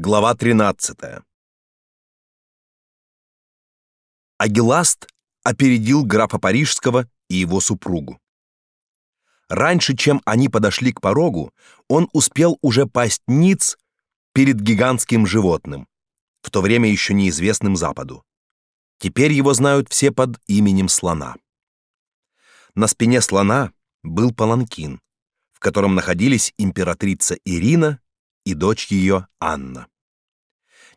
Глава 13. Агиласт опередил графа Парижского и его супругу. Раньше, чем они подошли к порогу, он успел уже пасть ниц перед гигантским животным, в то время еще неизвестным Западу. Теперь его знают все под именем слона. На спине слона был паланкин, в котором находились императрица Ирина и дочь ее Анна.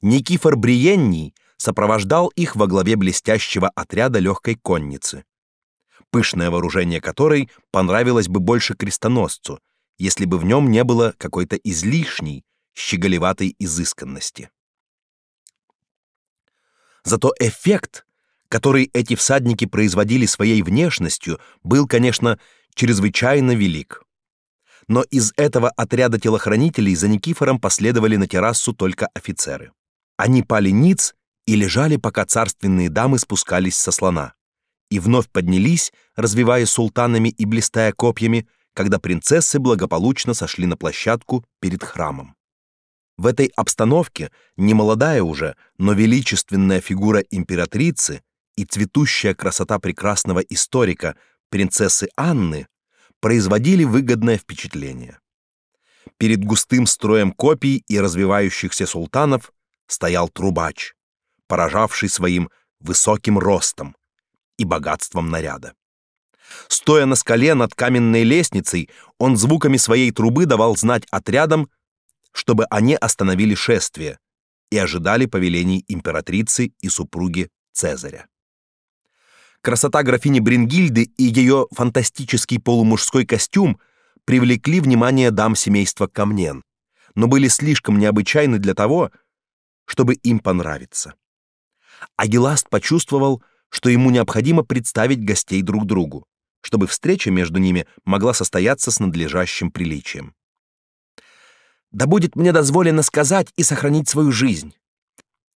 Никифор Бриенний сопровождал их во главе блестящего отряда легкой конницы, пышное вооружение которой понравилось бы больше крестоносцу, если бы в нем не было какой-то излишней, щеголеватой изысканности. Зато эффект, который эти всадники производили своей внешностью, был, конечно, чрезвычайно велик но из этого отряда телохранителей за Никифором последовали на террасу только офицеры. Они пали ниц и лежали, пока царственные дамы спускались со слона, и вновь поднялись, развивая султанами и блистая копьями, когда принцессы благополучно сошли на площадку перед храмом. В этой обстановке немолодая уже, но величественная фигура императрицы и цветущая красота прекрасного историка принцессы Анны производили выгодное впечатление. Перед густым строем копий и развивающихся султанов стоял трубач, поражавший своим высоким ростом и богатством наряда. Стоя на скале над каменной лестницей, он звуками своей трубы давал знать отрядам, чтобы они остановили шествие и ожидали повелений императрицы и супруги Цезаря. Красота графини Брингильды и ее фантастический полумужской костюм привлекли внимание дам семейства Камнен, но были слишком необычайны для того, чтобы им понравиться. Агиласт почувствовал, что ему необходимо представить гостей друг другу, чтобы встреча между ними могла состояться с надлежащим приличием. Да будет мне дозволено сказать и сохранить свою жизнь.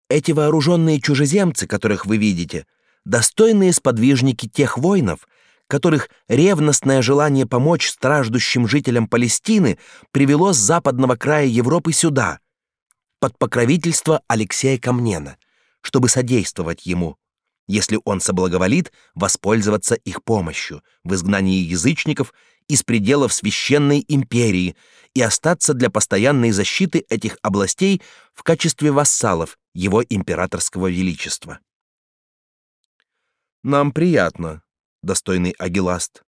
Эти вооруженные чужеземцы, которых вы видите, достойные сподвижники тех воинов, которых ревностное желание помочь страждущим жителям Палестины привело с западного края Европы сюда, под покровительство Алексея Камнена, чтобы содействовать ему, если он соблаговолит воспользоваться их помощью в изгнании язычников из пределов священной империи и остаться для постоянной защиты этих областей в качестве вассалов его императорского величества. Нам приятно, достойный Агиласт,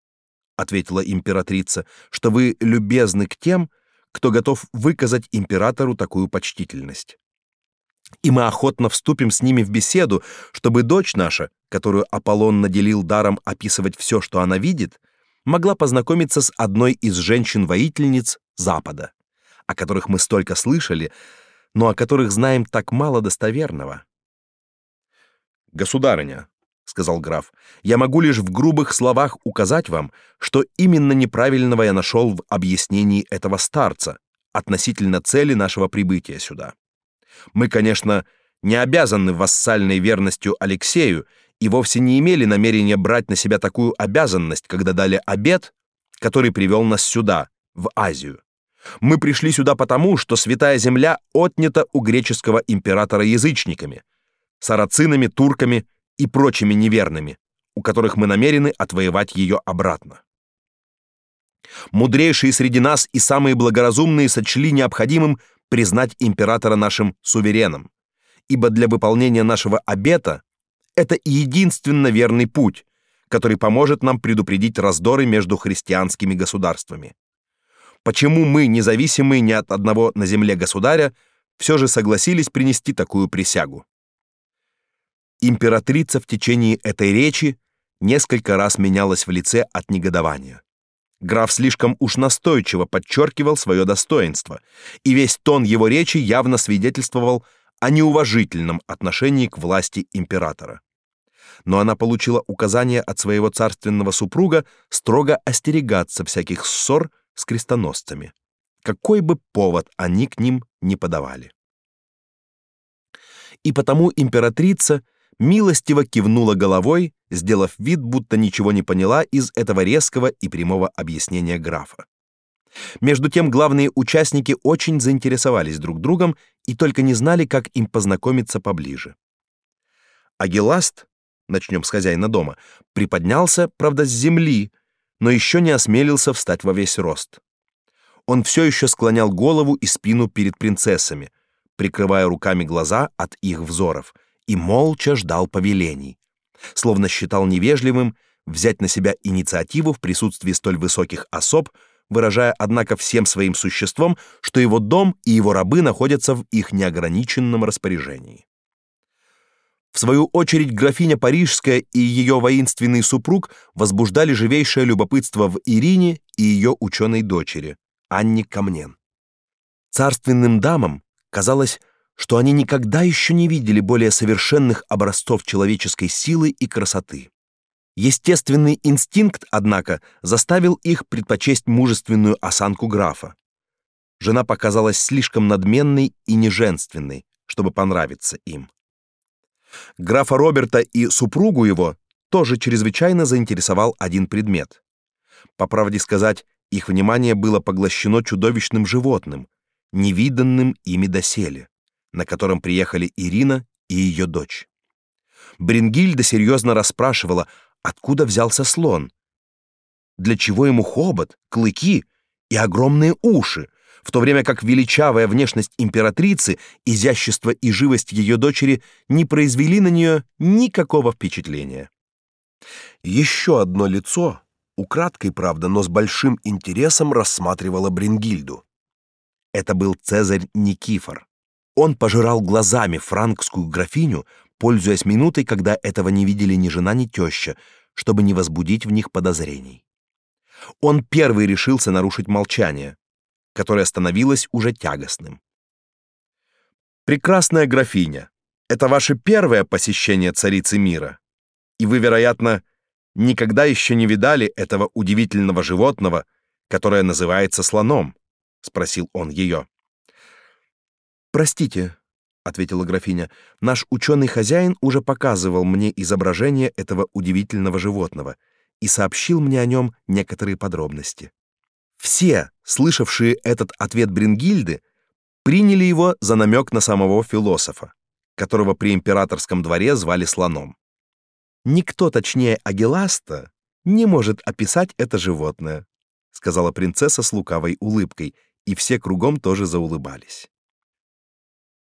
ответила императрица, что вы любезны к тем, кто готов выказать императору такую почтительность. И мы охотно вступим с ними в беседу, чтобы дочь наша, которую Аполлон наделил даром описывать все, что она видит, могла познакомиться с одной из женщин-воительниц Запада, о которых мы столько слышали, но о которых знаем так мало достоверного. Государыня, сказал граф. Я могу лишь в грубых словах указать вам, что именно неправильного я нашел в объяснении этого старца относительно цели нашего прибытия сюда. Мы, конечно, не обязаны вассальной верностью Алексею и вовсе не имели намерения брать на себя такую обязанность, когда дали обет, который привел нас сюда, в Азию. Мы пришли сюда потому, что святая земля отнята у греческого императора язычниками, сарацинами, турками и прочими неверными, у которых мы намерены отвоевать ее обратно. Мудрейшие среди нас и самые благоразумные сочли необходимым признать императора нашим сувереном, ибо для выполнения нашего обета это единственно верный путь, который поможет нам предупредить раздоры между христианскими государствами. Почему мы, независимые ни от одного на земле государя, все же согласились принести такую присягу? Императрица в течение этой речи несколько раз менялась в лице от негодования. Граф слишком уж настойчиво подчеркивал свое достоинство, и весь тон его речи явно свидетельствовал о неуважительном отношении к власти императора. Но она получила указание от своего царственного супруга строго остерегаться всяких ссор с крестоносцами, какой бы повод они к ним не подавали. И потому императрица милостиво кивнула головой, сделав вид, будто ничего не поняла из этого резкого и прямого объяснения графа. Между тем главные участники очень заинтересовались друг другом и только не знали, как им познакомиться поближе. Агиласт, начнем с хозяина дома, приподнялся, правда, с земли, но еще не осмелился встать во весь рост. Он все еще склонял голову и спину перед принцессами, прикрывая руками глаза от их взоров, и молча ждал повелений, словно считал невежливым взять на себя инициативу в присутствии столь высоких особ, выражая, однако, всем своим существом, что его дом и его рабы находятся в их неограниченном распоряжении. В свою очередь графиня Парижская и ее воинственный супруг возбуждали живейшее любопытство в Ирине и ее ученой дочери, Анне Камнен. Царственным дамам казалось, что они никогда еще не видели более совершенных образцов человеческой силы и красоты. Естественный инстинкт, однако, заставил их предпочесть мужественную осанку графа. Жена показалась слишком надменной и неженственной, чтобы понравиться им. Графа Роберта и супругу его тоже чрезвычайно заинтересовал один предмет. По правде сказать, их внимание было поглощено чудовищным животным, невиданным ими доселе, на котором приехали Ирина и ее дочь. Брингильда серьезно расспрашивала, Откуда взялся слон? Для чего ему хобот, клыки и огромные уши, в то время как величавая внешность императрицы, изящество и живость ее дочери не произвели на нее никакого впечатления. Еще одно лицо, украдкой, правда, но с большим интересом рассматривало Брингильду. Это был Цезарь Никифор. Он пожирал глазами франкскую графиню, пользуясь минутой, когда этого не видели ни жена, ни теща, чтобы не возбудить в них подозрений. Он первый решился нарушить молчание, которое становилось уже тягостным. Прекрасная графиня, это ваше первое посещение царицы мира, и вы, вероятно, никогда еще не видали этого удивительного животного, которое называется слоном, спросил он ее. Простите, ответила графиня. Наш ученый хозяин уже показывал мне изображение этого удивительного животного и сообщил мне о нем некоторые подробности. Все, слышавшие этот ответ Брингильды, приняли его за намек на самого философа, которого при императорском дворе звали слоном. Никто точнее Агиласта не может описать это животное, сказала принцесса с лукавой улыбкой, и все кругом тоже заулыбались.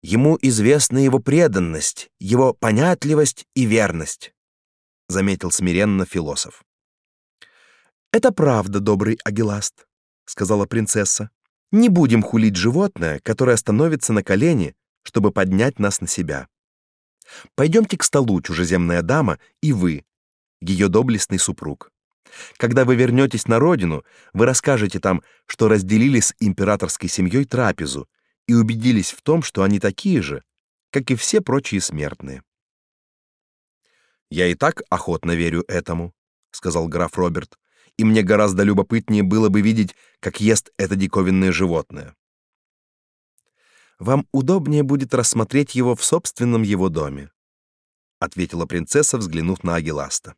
Ему известна его преданность, его понятливость и верность, заметил смиренно философ. Это правда, добрый Агиласт, сказала принцесса. Не будем хулить животное, которое становится на колени, чтобы поднять нас на себя. Пойдемте к столу, чужеземная дама, и вы, ее доблестный супруг. Когда вы вернетесь на родину, вы расскажете там, что разделили с императорской семьей трапезу и убедились в том, что они такие же, как и все прочие смертные. Я и так охотно верю этому, сказал граф Роберт, и мне гораздо любопытнее было бы видеть, как ест это диковинное животное. Вам удобнее будет рассмотреть его в собственном его доме, ответила принцесса, взглянув на Агиласта.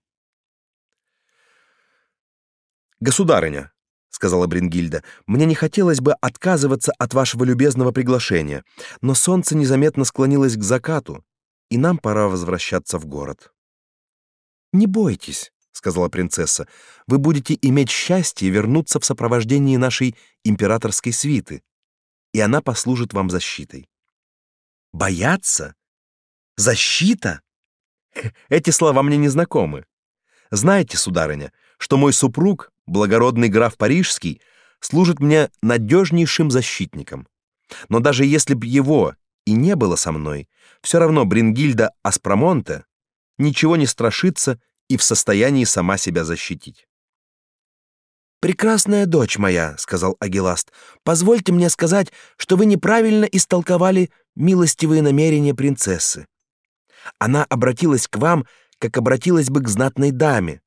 Государыня, сказала Брингильда. Мне не хотелось бы отказываться от вашего любезного приглашения, но солнце незаметно склонилось к закату, и нам пора возвращаться в город. Не бойтесь, сказала принцесса. Вы будете иметь счастье вернуться в сопровождении нашей императорской свиты, и она послужит вам защитой. Бояться? Защита? Эти слова мне не знакомы. Знаете, сударыня, что мой супруг благородный граф Парижский, служит мне надежнейшим защитником. Но даже если б его и не было со мной, все равно Брингильда Аспромонте ничего не страшится и в состоянии сама себя защитить. Прекрасная дочь моя, сказал Агиласт. Позвольте мне сказать, что вы неправильно истолковали милостивые намерения принцессы. Она обратилась к вам, как обратилась бы к знатной даме,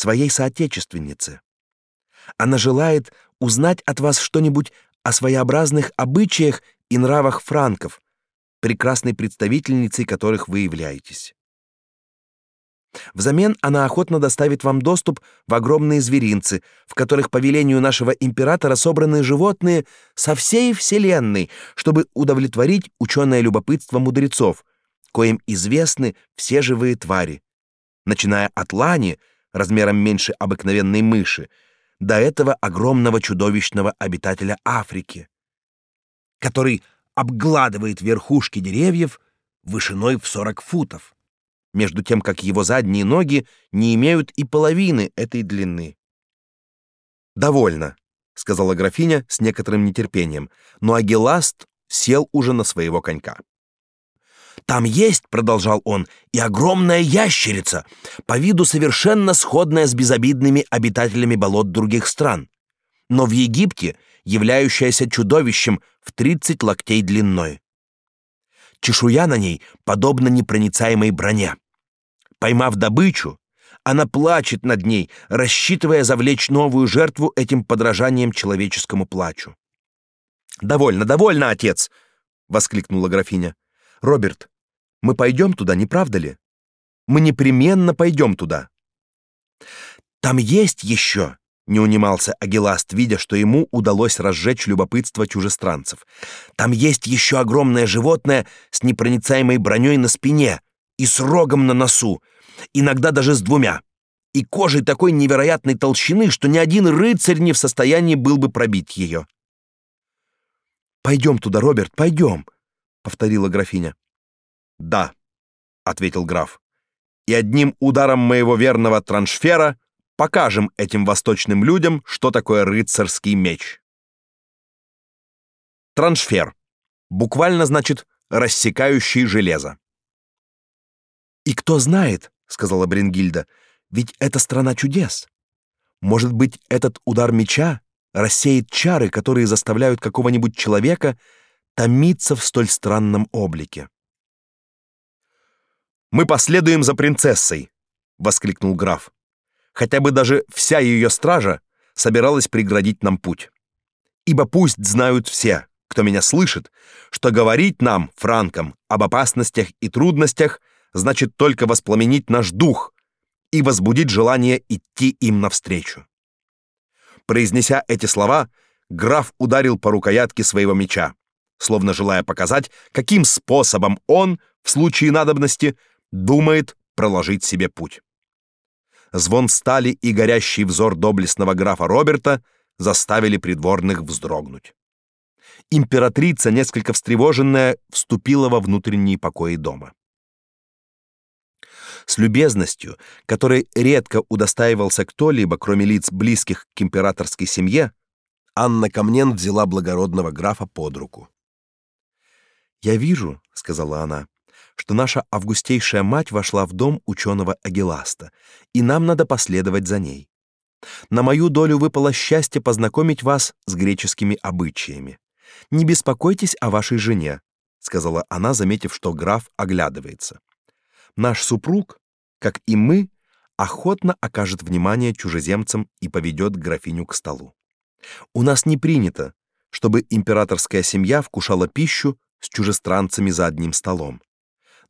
своей соотечественнице. Она желает узнать от вас что-нибудь о своеобразных обычаях и нравах франков, прекрасной представительницей которых вы являетесь. Взамен она охотно доставит вам доступ в огромные зверинцы, в которых по велению нашего императора собраны животные со всей вселенной, чтобы удовлетворить ученое любопытство мудрецов, коим известны все живые твари, начиная от лани размером меньше обыкновенной мыши до этого огромного чудовищного обитателя Африки, который обгладывает верхушки деревьев вышиной в 40 футов между тем как его задние ноги не имеют и половины этой длины. Довольно, сказала графиня с некоторым нетерпением, но Агиласт сел уже на своего конька. Там есть, продолжал он, и огромная ящерица, по виду совершенно сходная с безобидными обитателями болот других стран, но в Египте являющаяся чудовищем в 30 локтей длиной. Чешуя на ней подобна непроницаемой броне. Поймав добычу, она плачет над ней, рассчитывая завлечь новую жертву этим подражанием человеческому плачу. «Довольно, довольно, отец!» — воскликнула графиня. «Роберт, мы пойдем туда, не правда ли? Мы непременно пойдем туда». «Там есть еще!» — не унимался Агиласт, видя, что ему удалось разжечь любопытство чужестранцев. «Там есть еще огромное животное с непроницаемой броней на спине и с рогом на носу, иногда даже с двумя, и кожей такой невероятной толщины, что ни один рыцарь не в состоянии был бы пробить ее. «Пойдем туда, Роберт, пойдем», — повторила графиня. «Да», — ответил граф, — «и одним ударом моего верного траншфера покажем этим восточным людям, что такое рыцарский меч». Траншфер буквально значит рассекающий железо. И кто знает, сказала Бренгильда, ведь это страна чудес. Может быть, этот удар меча рассеет чары, которые заставляют какого-нибудь человека томиться в столь странном облике. Мы последуем за принцессой, воскликнул граф. Хотя бы даже вся ее стража собиралась преградить нам путь. Ибо пусть знают все, кто меня слышит, что говорить нам, франкам, об опасностях и трудностях значит только воспламенить наш дух и возбудить желание идти им навстречу. Произнеся эти слова, граф ударил по рукоятке своего меча, словно желая показать, каким способом он, в случае надобности, думает проложить себе путь. Звон стали и горящий взор доблестного графа Роберта заставили придворных вздрогнуть. Императрица, несколько встревоженная, вступила во внутренние покои дома. С любезностью, которой редко удостаивался кто-либо, кроме лиц близких к императорской семье, Анна Камнен взяла благородного графа под руку. «Я вижу», — сказала она, — «что наша августейшая мать вошла в дом ученого Агиласта, и нам надо последовать за ней. На мою долю выпало счастье познакомить вас с греческими обычаями. Не беспокойтесь о вашей жене», — сказала она, заметив, что граф оглядывается. «Наш супруг как и мы, охотно окажет внимание чужеземцам и поведет графиню к столу. У нас не принято, чтобы императорская семья вкушала пищу с чужестранцами за одним столом.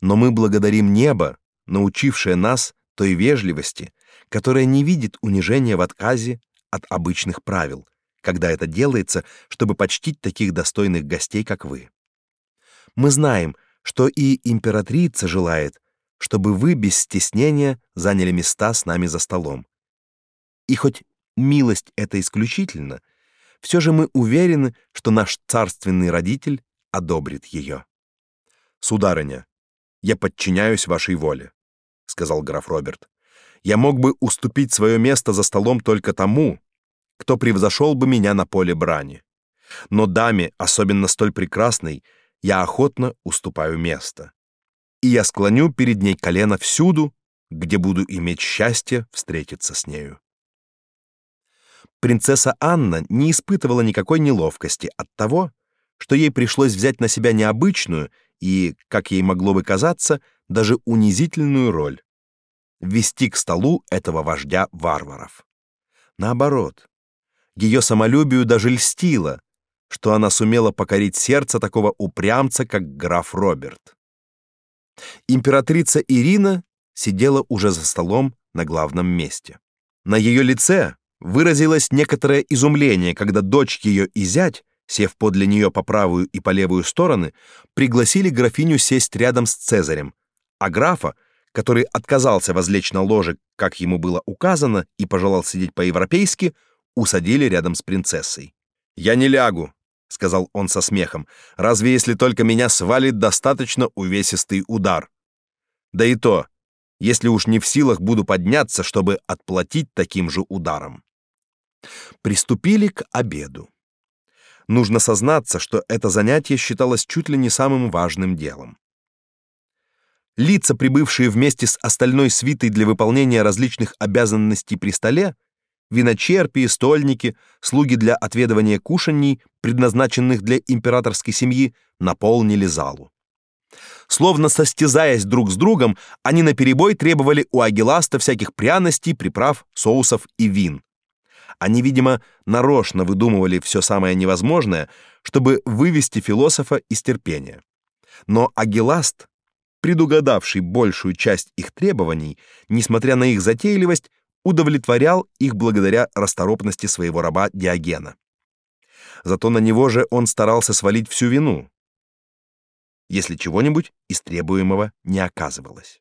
Но мы благодарим небо, научившее нас той вежливости, которая не видит унижения в отказе от обычных правил, когда это делается, чтобы почтить таких достойных гостей, как вы. Мы знаем, что и императрица желает, чтобы вы без стеснения заняли места с нами за столом. И хоть милость это исключительно, все же мы уверены, что наш царственный родитель одобрит ее. Сударыня, я подчиняюсь вашей воле, сказал граф Роберт. Я мог бы уступить свое место за столом только тому, кто превзошел бы меня на поле брани. Но даме, особенно столь прекрасной, я охотно уступаю место и я склоню перед ней колено всюду, где буду иметь счастье встретиться с нею. Принцесса Анна не испытывала никакой неловкости от того, что ей пришлось взять на себя необычную и, как ей могло бы казаться, даже унизительную роль вести к столу этого вождя варваров. Наоборот, ее самолюбию даже льстило, что она сумела покорить сердце такого упрямца, как граф Роберт. Императрица Ирина сидела уже за столом на главном месте. На ее лице выразилось некоторое изумление, когда дочь ее и зять, сев подле нее по правую и по левую стороны, пригласили графиню сесть рядом с Цезарем, а графа, который отказался возлечь на ложе, как ему было указано, и пожелал сидеть по-европейски, усадили рядом с принцессой. «Я не лягу», — сказал он со смехом, «разве если только меня свалит достаточно увесистый удар? Да и то, если уж не в силах буду подняться, чтобы отплатить таким же ударом». Приступили к обеду. Нужно сознаться, что это занятие считалось чуть ли не самым важным делом. Лица, прибывшие вместе с остальной свитой для выполнения различных обязанностей при столе, виночерпи, стольники, слуги для отведывания кушаний, предназначенных для императорской семьи, наполнили залу. Словно состязаясь друг с другом, они наперебой требовали у Агиласта всяких пряностей, приправ, соусов и вин. Они, видимо, нарочно выдумывали все самое невозможное, чтобы вывести философа из терпения. Но Агиласт, предугадавший большую часть их требований, несмотря на их затейливость, удовлетворял их благодаря расторопности своего раба Диогена. Зато на него же он старался свалить всю вину, если чего-нибудь из требуемого не оказывалось.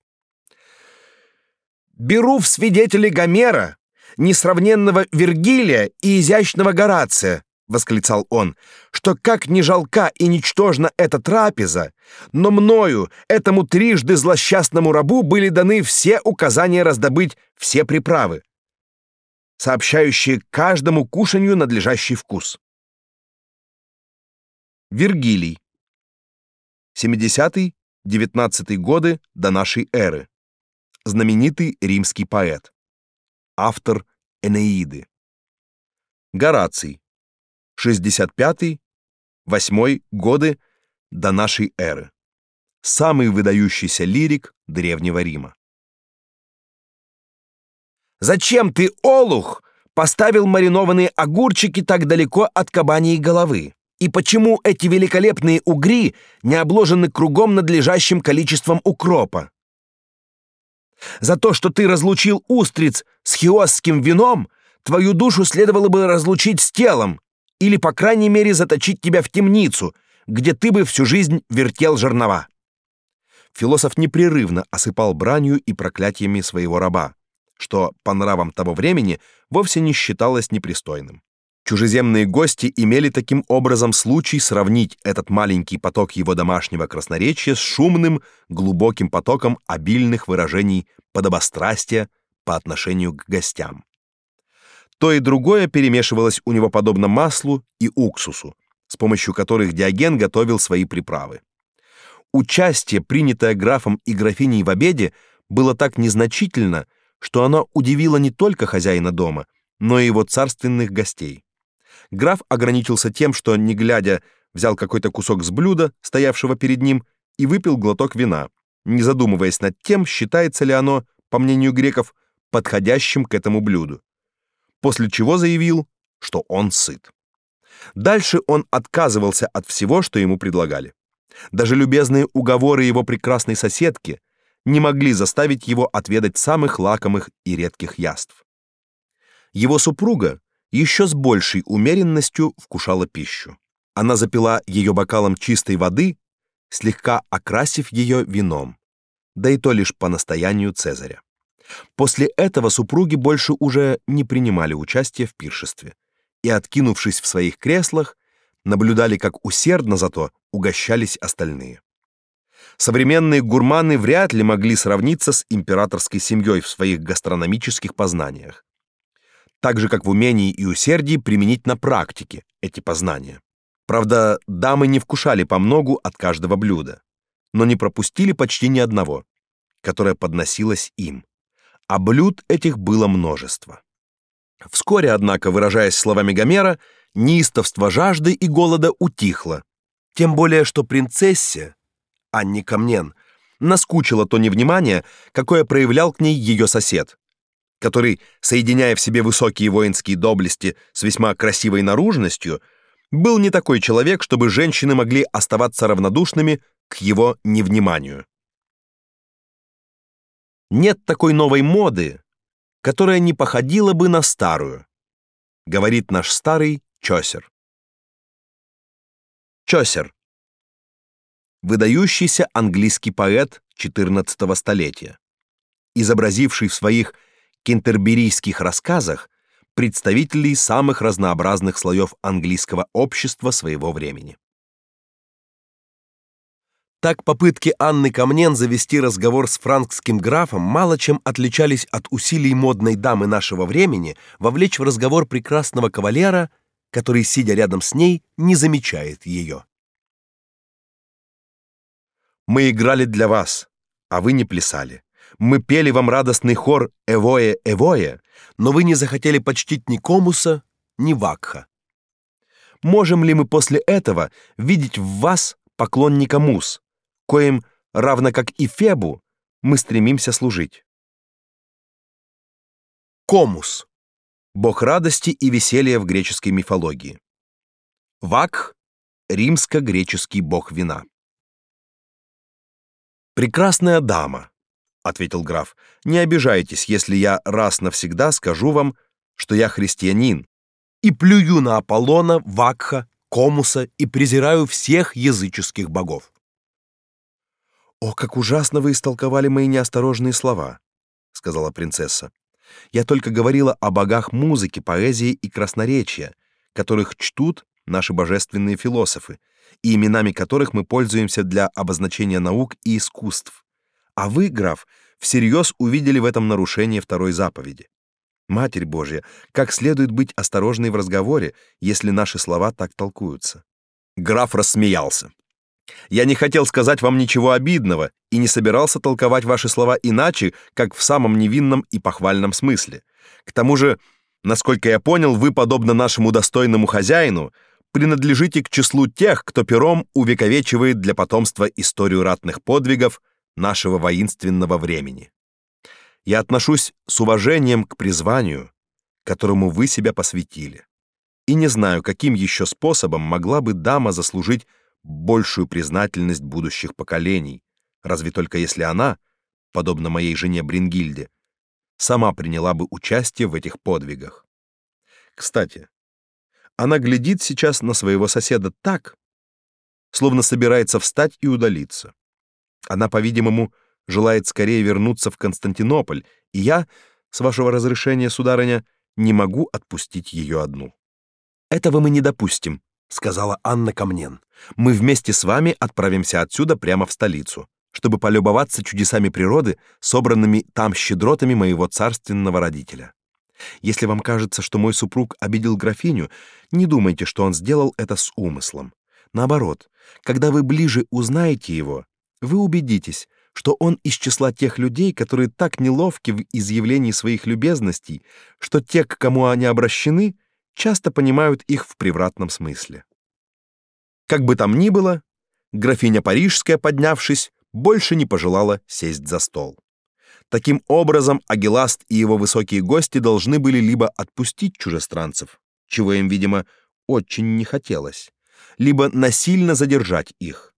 «Беру в свидетели Гомера, несравненного Вергилия и изящного Горация, восклицал он, что как ни жалка и ничтожна эта трапеза, но мною, этому трижды злосчастному рабу, были даны все указания раздобыть все приправы, сообщающие каждому кушанью надлежащий вкус. Вергилий. 70-19 годы до нашей эры. Знаменитый римский поэт. Автор Энеиды. Гораций 65-8 годы до нашей эры. Самый выдающийся лирик древнего Рима. Зачем ты, олух, поставил маринованные огурчики так далеко от кабаньей головы? И почему эти великолепные угри не обложены кругом надлежащим количеством укропа? За то, что ты разлучил устриц с хиосским вином, твою душу следовало бы разлучить с телом, или, по крайней мере, заточить тебя в темницу, где ты бы всю жизнь вертел жернова. Философ непрерывно осыпал бранью и проклятиями своего раба, что по нравам того времени вовсе не считалось непристойным. Чужеземные гости имели таким образом случай сравнить этот маленький поток его домашнего красноречия с шумным, глубоким потоком обильных выражений подобострастия по отношению к гостям. То и другое перемешивалось у него подобно маслу и уксусу, с помощью которых Диоген готовил свои приправы. Участие, принятое графом и графиней в обеде, было так незначительно, что оно удивило не только хозяина дома, но и его царственных гостей. Граф ограничился тем, что, не глядя, взял какой-то кусок с блюда, стоявшего перед ним, и выпил глоток вина, не задумываясь над тем, считается ли оно, по мнению греков, подходящим к этому блюду после чего заявил, что он сыт. Дальше он отказывался от всего, что ему предлагали. Даже любезные уговоры его прекрасной соседки не могли заставить его отведать самых лакомых и редких яств. Его супруга еще с большей умеренностью вкушала пищу. Она запила ее бокалом чистой воды, слегка окрасив ее вином, да и то лишь по настоянию Цезаря. После этого супруги больше уже не принимали участия в пиршестве и, откинувшись в своих креслах, наблюдали, как усердно зато угощались остальные. Современные гурманы вряд ли могли сравниться с императорской семьей в своих гастрономических познаниях, так же как в умении и усердии применить на практике эти познания. Правда, дамы не вкушали по многу от каждого блюда, но не пропустили почти ни одного, которое подносилось им а блюд этих было множество. Вскоре, однако, выражаясь словами Гомера, неистовство жажды и голода утихло, тем более что принцессе Анне Камнен наскучило то невнимание, какое проявлял к ней ее сосед, который, соединяя в себе высокие воинские доблести с весьма красивой наружностью, был не такой человек, чтобы женщины могли оставаться равнодушными к его невниманию. нет такой новой моды, которая не походила бы на старую, говорит наш старый Чосер. Чосер. Выдающийся английский поэт XIV столетия, изобразивший в своих кентерберийских рассказах представителей самых разнообразных слоев английского общества своего времени. Так попытки Анны Камнен завести разговор с франкским графом мало чем отличались от усилий модной дамы нашего времени вовлечь в разговор прекрасного кавалера, который, сидя рядом с ней, не замечает ее. Мы играли для вас, а вы не плясали. Мы пели вам радостный хор «Эвое, Эвое», но вы не захотели почтить ни Комуса, ни Вакха. Можем ли мы после этого видеть в вас поклонника Мус, коим, равно как и Фебу, мы стремимся служить? Комус — бог радости и веселья в греческой мифологии. Вакх — римско-греческий бог вина. Прекрасная дама, ответил граф. Не обижайтесь, если я раз навсегда скажу вам, что я христианин и плюю на Аполлона, Вакха, Комуса и презираю всех языческих богов. О, как ужасно вы истолковали мои неосторожные слова, сказала принцесса. Я только говорила о богах музыки, поэзии и красноречия, которых чтут наши божественные философы, и именами которых мы пользуемся для обозначения наук и искусств. А вы, граф, всерьез увидели в этом нарушение второй заповеди. Матерь Божья, как следует быть осторожной в разговоре, если наши слова так толкуются. Граф рассмеялся. Я не хотел сказать вам ничего обидного и не собирался толковать ваши слова иначе, как в самом невинном и похвальном смысле. К тому же, насколько я понял, вы, подобно нашему достойному хозяину, принадлежите к числу тех, кто пером увековечивает для потомства историю ратных подвигов нашего воинственного времени. Я отношусь с уважением к призванию, которому вы себя посвятили. И не знаю, каким еще способом могла бы дама заслужить большую признательность будущих поколений, разве только если она, подобно моей жене Брингильде, сама приняла бы участие в этих подвигах. Кстати, она глядит сейчас на своего соседа так, словно собирается встать и удалиться. Она, по-видимому, желает скорее вернуться в Константинополь, и я, с вашего разрешения, сударыня, не могу отпустить ее одну. Этого мы не допустим, сказала Анна Камнен. Мы вместе с вами отправимся отсюда прямо в столицу, чтобы полюбоваться чудесами природы, собранными там щедротами моего царственного родителя. Если вам кажется, что мой супруг обидел графиню, не думайте, что он сделал это с умыслом. Наоборот, когда вы ближе узнаете его, вы убедитесь, что он из числа тех людей, которые так неловки в изъявлении своих любезностей, что те, к кому они обращены, часто понимают их в превратном смысле. Как бы там ни было, графиня Парижская, поднявшись, больше не пожелала сесть за стол. Таким образом, Агиласт и его высокие гости должны были либо отпустить чужестранцев, чего им, видимо, очень не хотелось, либо насильно задержать их.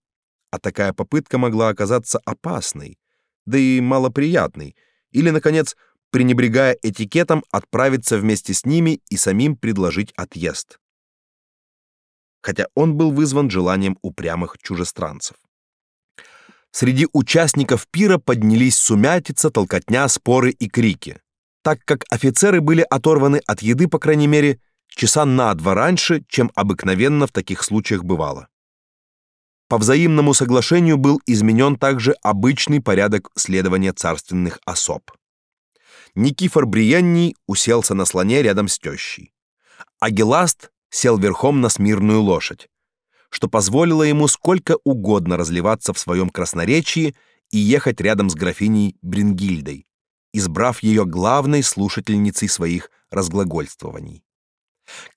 А такая попытка могла оказаться опасной, да и малоприятной, или наконец, пренебрегая этикетом, отправиться вместе с ними и самим предложить отъезд. Хотя он был вызван желанием упрямых чужестранцев. Среди участников пира поднялись сумятица, толкотня, споры и крики, так как офицеры были оторваны от еды, по крайней мере, часа на два раньше, чем обыкновенно в таких случаях бывало. По взаимному соглашению был изменен также обычный порядок следования царственных особ. Никифор Бриенний уселся на слоне рядом с тещей. Агиласт сел верхом на смирную лошадь, что позволило ему сколько угодно разливаться в своем красноречии и ехать рядом с графиней Брингильдой, избрав ее главной слушательницей своих разглагольствований.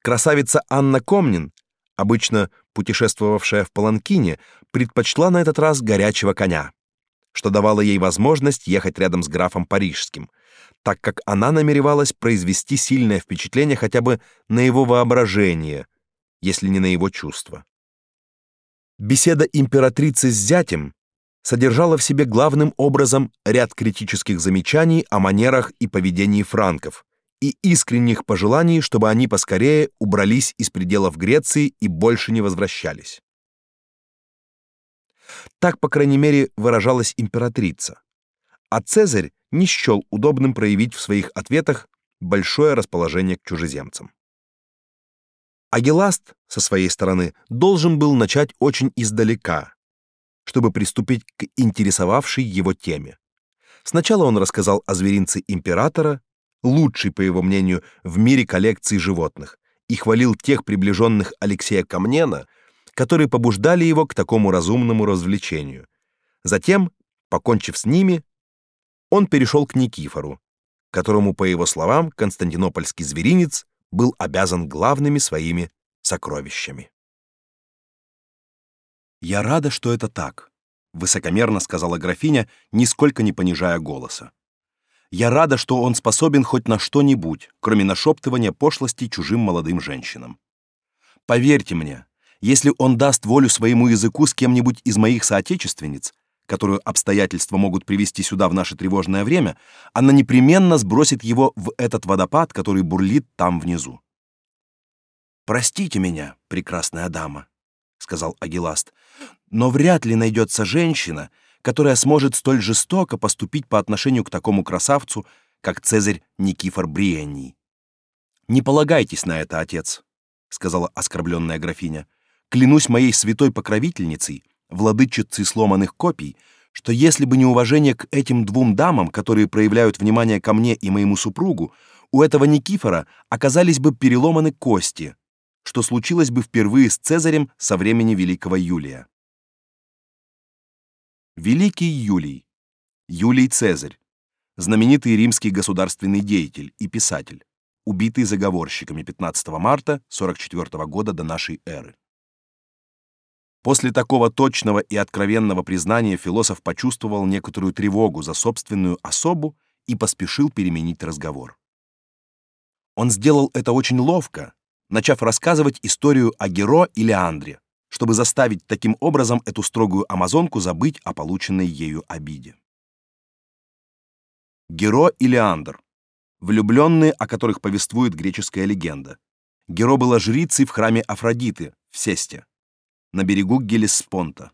Красавица Анна Комнин, обычно путешествовавшая в паланкине, предпочла на этот раз горячего коня, что давало ей возможность ехать рядом с графом Парижским, так как она намеревалась произвести сильное впечатление хотя бы на его воображение, если не на его чувства. Беседа императрицы с зятем содержала в себе главным образом ряд критических замечаний о манерах и поведении франков и искренних пожеланий, чтобы они поскорее убрались из пределов Греции и больше не возвращались. Так, по крайней мере, выражалась императрица. А Цезарь не счел удобным проявить в своих ответах большое расположение к чужеземцам. Агиласт, со своей стороны, должен был начать очень издалека, чтобы приступить к интересовавшей его теме. Сначала он рассказал о зверинце императора, лучшей, по его мнению, в мире коллекции животных, и хвалил тех приближенных Алексея Камнена, которые побуждали его к такому разумному развлечению. Затем, покончив с ними, он перешел к Никифору, которому, по его словам, константинопольский зверинец был обязан главными своими сокровищами. Я рада, что это так, высокомерно сказала графиня, нисколько не понижая голоса. Я рада, что он способен хоть на что-нибудь, кроме нашептывания пошлости чужим молодым женщинам. Поверьте мне, если он даст волю своему языку с кем-нибудь из моих соотечественниц, которую обстоятельства могут привести сюда в наше тревожное время, она непременно сбросит его в этот водопад, который бурлит там внизу. Простите меня, прекрасная дама, сказал Агиласт, но вряд ли найдется женщина, которая сможет столь жестоко поступить по отношению к такому красавцу, как Цезарь Никифор Бриенний. Не полагайтесь на это, отец, сказала оскорбленная графиня. Клянусь моей святой покровительницей, владычицей сломанных копий, что если бы не уважение к этим двум дамам, которые проявляют внимание ко мне и моему супругу, у этого Никифора оказались бы переломаны кости, что случилось бы впервые с Цезарем со времени Великого Юлия. Великий Юлий, Юлий Цезарь, знаменитый римский государственный деятель и писатель, убитый заговорщиками 15 марта 44 года до нашей эры. После такого точного и откровенного признания философ почувствовал некоторую тревогу за собственную особу и поспешил переменить разговор. Он сделал это очень ловко, начав рассказывать историю о Геро и Леандре, чтобы заставить таким образом эту строгую амазонку забыть о полученной ею обиде. Геро и Леандр влюбленные, о которых повествует греческая легенда. Геро была жрицей в храме Афродиты в Сесте, на берегу Гелеспонта,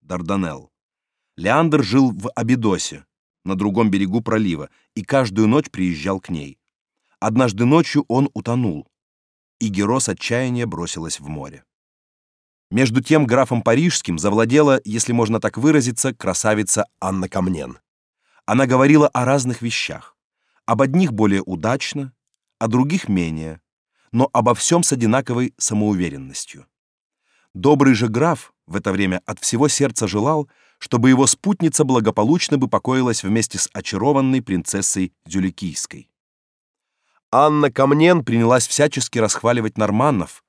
Дарданелл. Леандр жил в Абидосе, на другом берегу пролива, и каждую ночь приезжал к ней. Однажды ночью он утонул, и Геро с отчаяния бросилась в море. Между тем графом парижским завладела, если можно так выразиться, красавица Анна Камнен. Она говорила о разных вещах. Об одних более удачно, о других менее, но обо всем с одинаковой самоуверенностью. Добрый же граф в это время от всего сердца желал, чтобы его спутница благополучно бы покоилась вместе с очарованной принцессой Зюликийской. Анна Камнен принялась всячески расхваливать норманнов,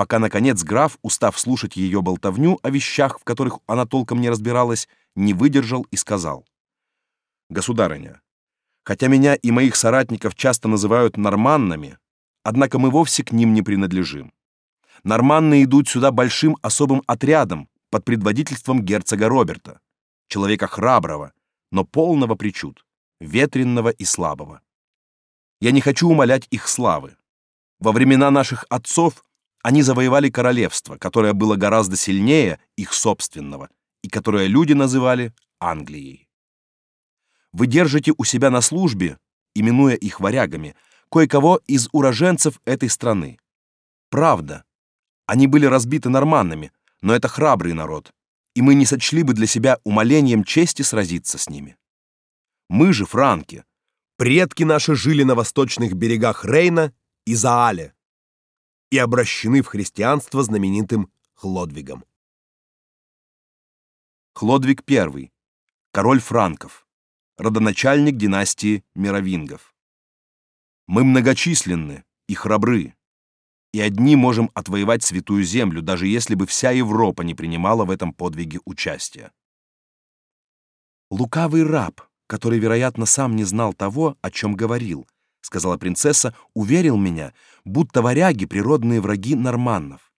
пока наконец граф, устав слушать ее болтовню о вещах, в которых она толком не разбиралась, не выдержал и сказал: "Государыня, хотя меня и моих соратников часто называют норманнами, однако мы вовсе к ним не принадлежим. Норманны идут сюда большим особым отрядом под предводительством герцога Роберта, человека храброго, но полного причуд, ветренного и слабого. Я не хочу умалять их славы. Во времена наших отцов они завоевали королевство, которое было гораздо сильнее их собственного и которое люди называли Англией. Вы держите у себя на службе, именуя их варягами, кое-кого из уроженцев этой страны. Правда, они были разбиты норманнами, но это храбрый народ, и мы не сочли бы для себя умолением чести сразиться с ними. Мы же, франки, Предки наши жили на восточных берегах Рейна и Заале и обращены в христианство знаменитым Хлодвигом. Хлодвиг I, король франков, родоначальник династии Мировингов. Мы многочисленны и храбры, и одни можем отвоевать святую землю, даже если бы вся Европа не принимала в этом подвиге участия. Лукавый раб, который, вероятно, сам не знал того, о чем говорил, сказала принцесса, уверил меня, будто варяги природные враги норманнов.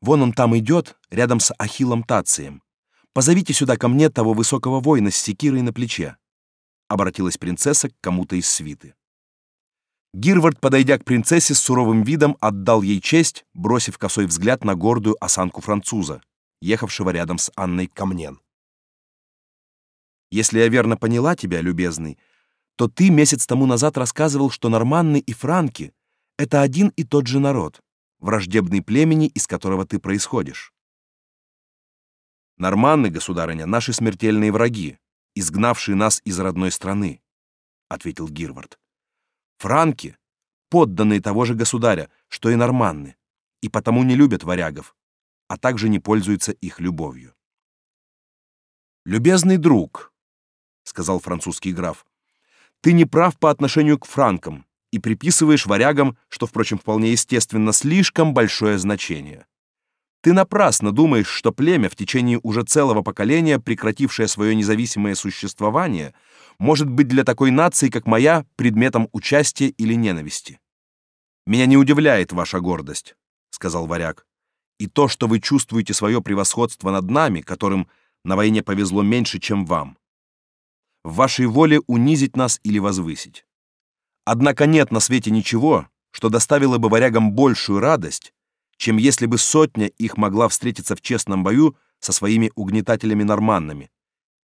Вон он там идет, рядом с Ахиллом Тацием. Позовите сюда ко мне того высокого воина с секирой на плече, обратилась принцесса к кому-то из свиты. Гирвард, подойдя к принцессе с суровым видом, отдал ей честь, бросив косой взгляд на гордую осанку француза, ехавшего рядом с Анной Камнен. Если я верно поняла тебя, любезный, то ты месяц тому назад рассказывал, что норманны и франки — это один и тот же народ, враждебный племени, из которого ты происходишь. Норманны, государыня, наши смертельные враги, изгнавшие нас из родной страны, — ответил Гирвард. Франки — подданные того же государя, что и норманны, и потому не любят варягов, а также не пользуются их любовью. «Любезный друг», — сказал французский граф, — «ты не прав по отношению к франкам и приписываешь варягам, что, впрочем, вполне естественно, слишком большое значение. Ты напрасно думаешь, что племя, в течение уже целого поколения, прекратившее свое независимое существование, — может быть для такой нации, как моя, предметом участия или ненависти. Меня не удивляет ваша гордость, сказал варяг. И то, что вы чувствуете свое превосходство над нами, которым на войне повезло меньше, чем вам. В вашей воле унизить нас или возвысить. Однако нет на свете ничего, что доставило бы варягам большую радость, чем если бы сотня их могла встретиться в честном бою со своими угнетателями-норманнами,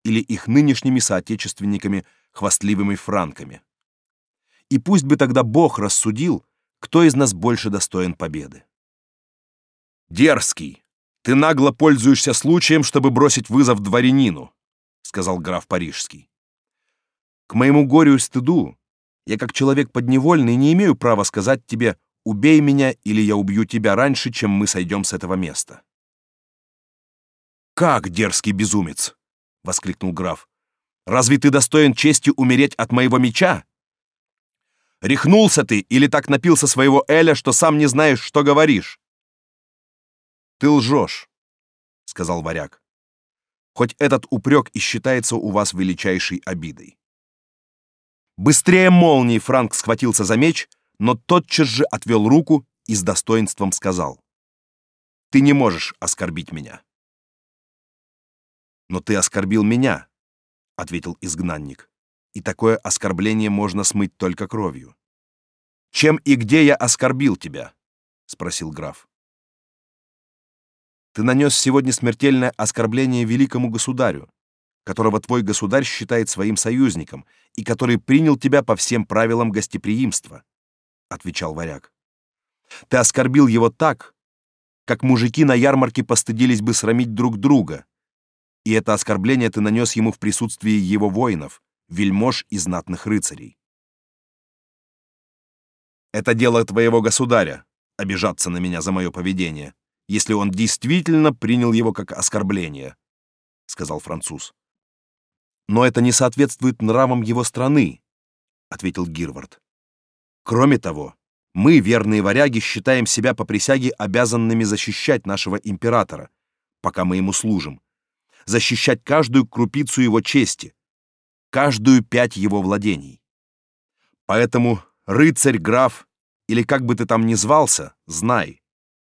или их нынешними соотечественниками, хвастливыми франками. И пусть бы тогда Бог рассудил, кто из нас больше достоин победы. «Дерзкий! Ты нагло пользуешься случаем, чтобы бросить вызов дворянину», — сказал граф Парижский. «К моему горю и стыду я, как человек подневольный, не имею права сказать тебе «убей меня» или «я убью тебя раньше, чем мы сойдем с этого места». «Как, дерзкий безумец!» — воскликнул граф. «Разве ты достоин чести умереть от моего меча? Рехнулся ты или так напился своего Эля, что сам не знаешь, что говоришь?» «Ты лжешь», — сказал варяг. «Хоть этот упрек и считается у вас величайшей обидой». Быстрее молнии Франк схватился за меч, но тотчас же отвел руку и с достоинством сказал. «Ты не можешь оскорбить меня». Но ты оскорбил меня, ответил изгнанник. И такое оскорбление можно смыть только кровью. Чем и где я оскорбил тебя? спросил граф. Ты нанес сегодня смертельное оскорбление великому государю, которого твой государь считает своим союзником и который принял тебя по всем правилам гостеприимства, отвечал варяг. Ты оскорбил его так, как мужики на ярмарке постыдились бы срамить друг друга, и это оскорбление ты нанес ему в присутствии его воинов, вельмож и знатных рыцарей. Это дело твоего государя обижаться на меня за мое поведение, если он действительно принял его как оскорбление, сказал француз. Но это не соответствует нравам его страны, ответил Гирвард. Кроме того, мы, верные варяги, считаем себя по присяге обязанными защищать нашего императора, пока мы ему служим, защищать каждую крупицу его чести, каждую пять его владений. Поэтому рыцарь, граф или как бы ты там ни звался, знай,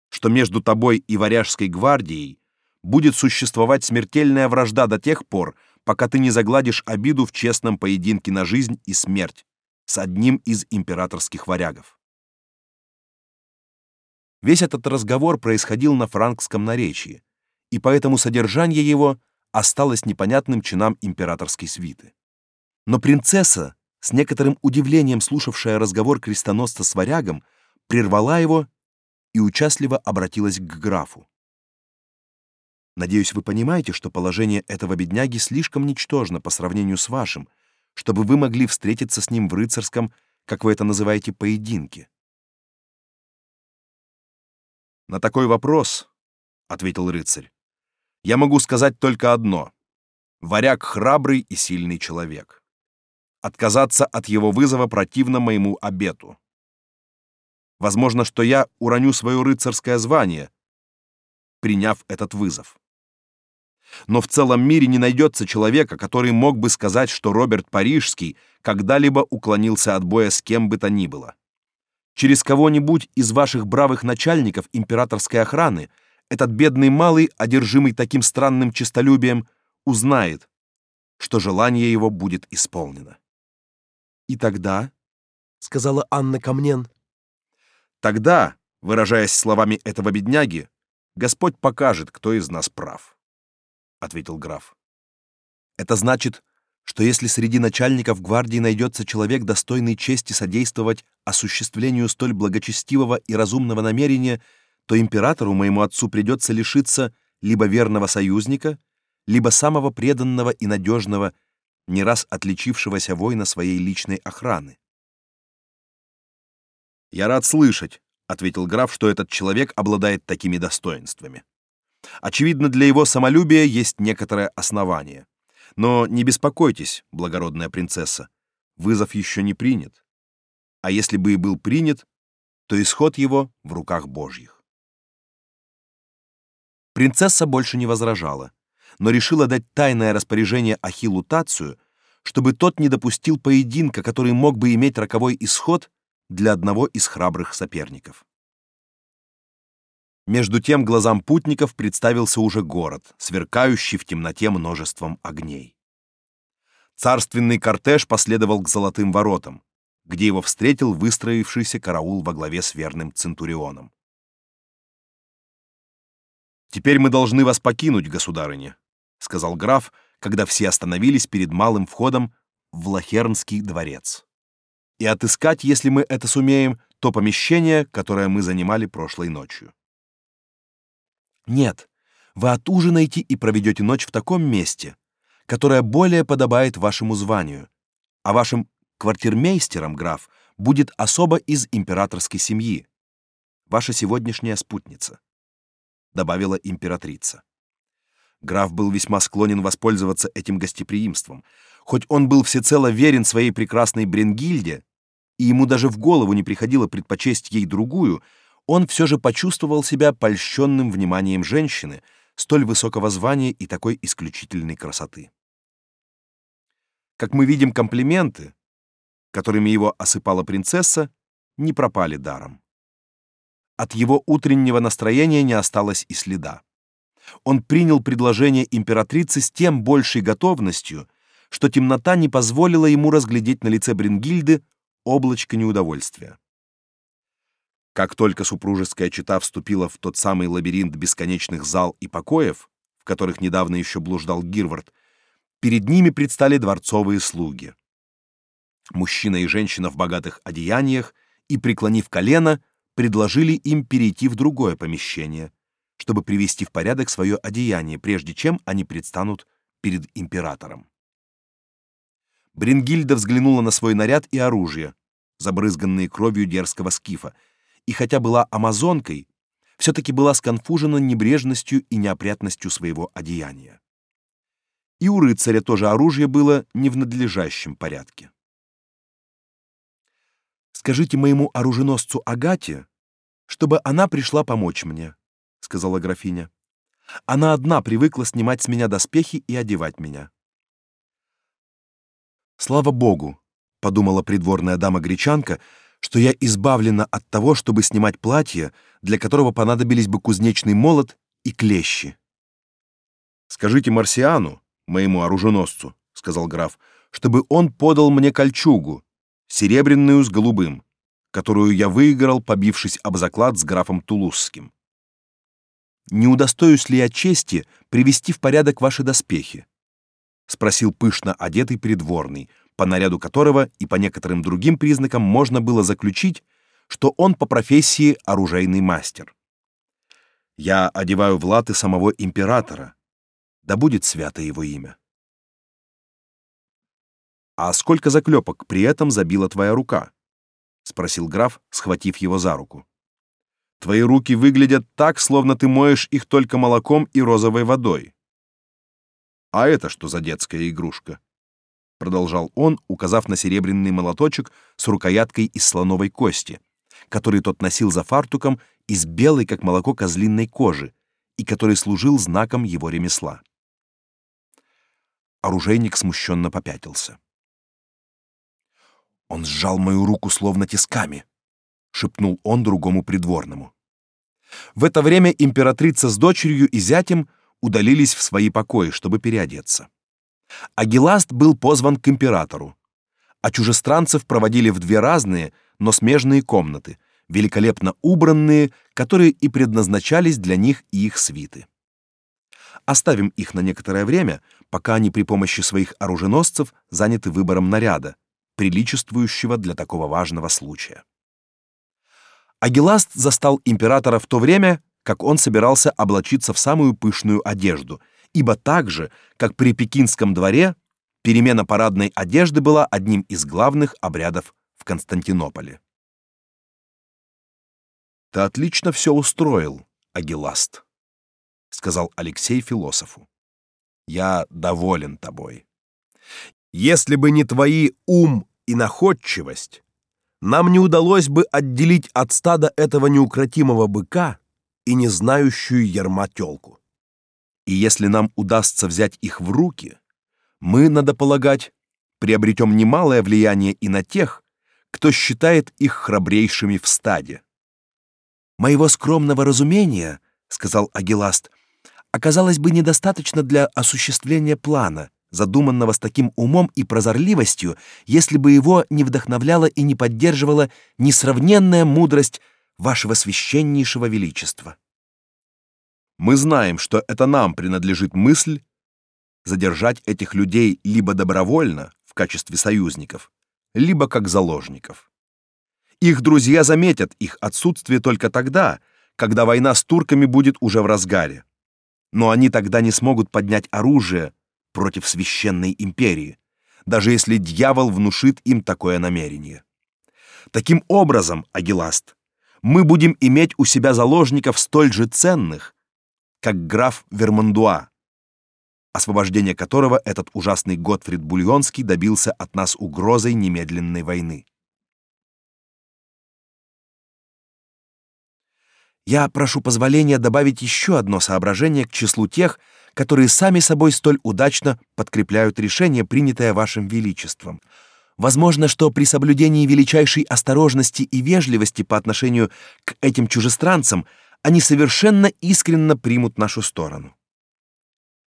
что между тобой и варяжской гвардией будет существовать смертельная вражда до тех пор, пока ты не загладишь обиду в честном поединке на жизнь и смерть с одним из императорских варягов. Весь этот разговор происходил на франкском наречии, и поэтому содержание его осталось непонятным чинам императорской свиты. Но принцесса, с некоторым удивлением слушавшая разговор крестоносца с варягом, прервала его и участливо обратилась к графу. Надеюсь, вы понимаете, что положение этого бедняги слишком ничтожно по сравнению с вашим, чтобы вы могли встретиться с ним в рыцарском, как вы это называете, поединке. На такой вопрос, ответил рыцарь, я могу сказать только одно. Варяг храбрый и сильный человек. Отказаться от его вызова противно моему обету. Возможно, что я уроню свое рыцарское звание, приняв этот вызов. Но в целом мире не найдется человека, который мог бы сказать, что Роберт Парижский когда-либо уклонился от боя с кем бы то ни было. Через кого-нибудь из ваших бравых начальников императорской охраны этот бедный малый, одержимый таким странным честолюбием, узнает, что желание его будет исполнено. И тогда, сказала Анна Камнен, тогда, выражаясь словами этого бедняги, Господь покажет, кто из нас прав, ответил граф. Это значит, что если среди начальников гвардии найдется человек достойный чести содействовать осуществлению столь благочестивого и разумного намерения, то императору моему отцу придется лишиться либо верного союзника, либо самого преданного и надежного, не раз отличившегося воина своей личной охраны. Я рад слышать, ответил граф, что этот человек обладает такими достоинствами. Очевидно, для его самолюбия есть некоторое основание. Но не беспокойтесь, благородная принцесса, вызов еще не принят. А если бы и был принят, то исход его в руках Божьих. Принцесса больше не возражала но решила дать тайное распоряжение Ахиллу Тацию, чтобы тот не допустил поединка, который мог бы иметь роковой исход для одного из храбрых соперников. Между тем глазам путников представился уже город, сверкающий в темноте множеством огней. Царственный кортеж последовал к золотым воротам, где его встретил выстроившийся караул во главе с верным центурионом. Теперь мы должны вас покинуть, государыня, сказал граф, когда все остановились перед малым входом в Лахернский дворец. И отыскать, если мы это сумеем, то помещение, которое мы занимали прошлой ночью. Нет, вы отужинаете и проведете ночь в таком месте, которое более подобает вашему званию, а вашим квартирмейстером, граф, будет особо из императорской семьи, ваша сегодняшняя спутница, добавила императрица. Граф был весьма склонен воспользоваться этим гостеприимством. Хоть он был всецело верен своей прекрасной Бренгильде, и ему даже в голову не приходило предпочесть ей другую, он все же почувствовал себя польщенным вниманием женщины столь высокого звания и такой исключительной красоты. Как мы видим, комплименты, которыми его осыпала принцесса, не пропали даром. От его утреннего настроения не осталось и следа он принял предложение императрицы с тем большей готовностью, что темнота не позволила ему разглядеть на лице Брингильды облачко неудовольствия. Как только супружеская чета вступила в тот самый лабиринт бесконечных зал и покоев, в которых недавно еще блуждал Гирвард, перед ними предстали дворцовые слуги. Мужчина и женщина в богатых одеяниях и, преклонив колено, предложили им перейти в другое помещение, чтобы привести в порядок свое одеяние, прежде чем они предстанут перед императором. Брингильда взглянула на свой наряд и оружие, забрызганные кровью дерзкого скифа, и хотя была амазонкой, все-таки была сконфужена небрежностью и неопрятностью своего одеяния. И у рыцаря тоже оружие было не в надлежащем порядке. «Скажите моему оруженосцу Агате, чтобы она пришла помочь мне», сказала графиня. Она одна привыкла снимать с меня доспехи и одевать меня. Слава богу, подумала придворная дама-гречанка, что я избавлена от того, чтобы снимать платье, для которого понадобились бы кузнечный молот и клещи. Скажите Марсиану, моему оруженосцу, сказал граф, чтобы он подал мне кольчугу, серебряную с голубым, которую я выиграл, побившись об заклад с графом Тулузским не удостоюсь ли я чести привести в порядок ваши доспехи? спросил пышно одетый придворный, по наряду которого и по некоторым другим признакам можно было заключить, что он по профессии оружейный мастер. Я одеваю в латы самого императора. Да будет свято его имя. А сколько заклепок при этом забила твоя рука? спросил граф, схватив его за руку. Твои руки выглядят так, словно ты моешь их только молоком и розовой водой. А это что за детская игрушка? Продолжал он, указав на серебряный молоточек с рукояткой из слоновой кости, который тот носил за фартуком из белой, как молоко, козлиной кожи, и который служил знаком его ремесла. Оружейник смущенно попятился. Он сжал мою руку словно тисками, шепнул он другому придворному. В это время императрица с дочерью и зятем удалились в свои покои, чтобы переодеться. Агиласт был позван к императору, а чужестранцев проводили в две разные, но смежные комнаты, великолепно убранные, которые и предназначались для них и их свиты. Оставим их на некоторое время, пока они при помощи своих оруженосцев заняты выбором наряда, приличествующего для такого важного случая. Агиласт застал императора в то время, как он собирался облачиться в самую пышную одежду, ибо так же, как при пекинском дворе, перемена парадной одежды была одним из главных обрядов в Константинополе. Ты отлично все устроил, Агиласт, сказал Алексей философу. Я доволен тобой. Если бы не твои ум и находчивость, нам не удалось бы отделить от стада этого неукротимого быка и не знающую ярма тёлку. И если нам удастся взять их в руки, мы, надо полагать, приобретем немалое влияние и на тех, кто считает их храбрейшими в стаде. Моего скромного разумения, сказал Агиласт, оказалось бы недостаточно для осуществления плана, задуманного с таким умом и прозорливостью, если бы его не вдохновляла и не поддерживала несравненная мудрость вашего священнейшего величества. Мы знаем, что это нам принадлежит мысль задержать этих людей либо добровольно в качестве союзников, либо как заложников. Их друзья заметят их отсутствие только тогда, когда война с турками будет уже в разгаре. Но они тогда не смогут поднять оружие против священной империи, даже если дьявол внушит им такое намерение. Таким образом, Агиласт, мы будем иметь у себя заложников столь же ценных, как граф Вермандуа, освобождение которого этот ужасный Готфрид Бульонский добился от нас угрозой немедленной войны. Я прошу позволения добавить еще одно соображение к числу тех, которые сами собой столь удачно подкрепляют решение, принятое вашим величеством. Возможно, что при соблюдении величайшей осторожности и вежливости по отношению к этим чужестранцам они совершенно искренне примут нашу сторону.